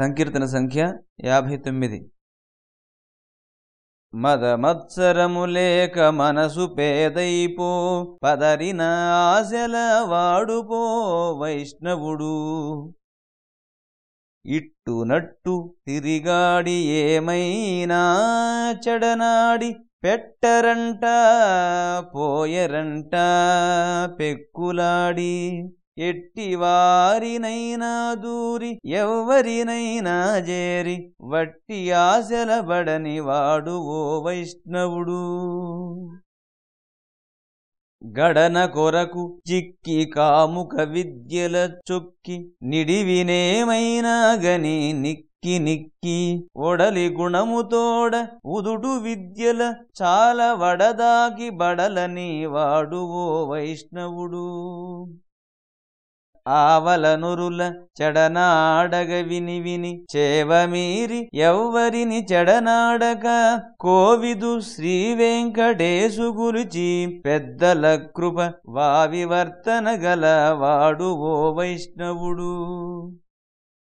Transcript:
సంకీర్తన సంఖ్య యాభై తొమ్మిది. మదమత్సరము లేక మనసు పేదైపో పదరిన ఆశల వాడుపో వైష్ణవుడు. ఇట్టునట్టు తిరిగాడి ఏమైనా చెడనాడి పెట్టరంట పోయరంట పెక్కులాడి. ఎట్టివారినైనా దూరి ఎవ్వరినైనా చేరి వట్టి ఆశలబడని వాడు ఓ వైష్ణవుడు. గడన కొరకు చిక్కి కాముక విద్యల చొక్కి నిడివినేమైనా గని నిక్కి నిక్కి ఒడలి గుణముతోడ ఉదుడు విద్యల చాలా వడదాకి బడలని వాడు ఓ వైష్ణవుడు. ఆవలనురుల చెడనాడగ విని విని చేవమీరి ఎవ్వరిని చెడనాడక కోవిదు శ్రీ వెంకటేశు గురుచి పెద్దల కృప వావివర్తన గల వాడు ఓ వైష్ణవుడు.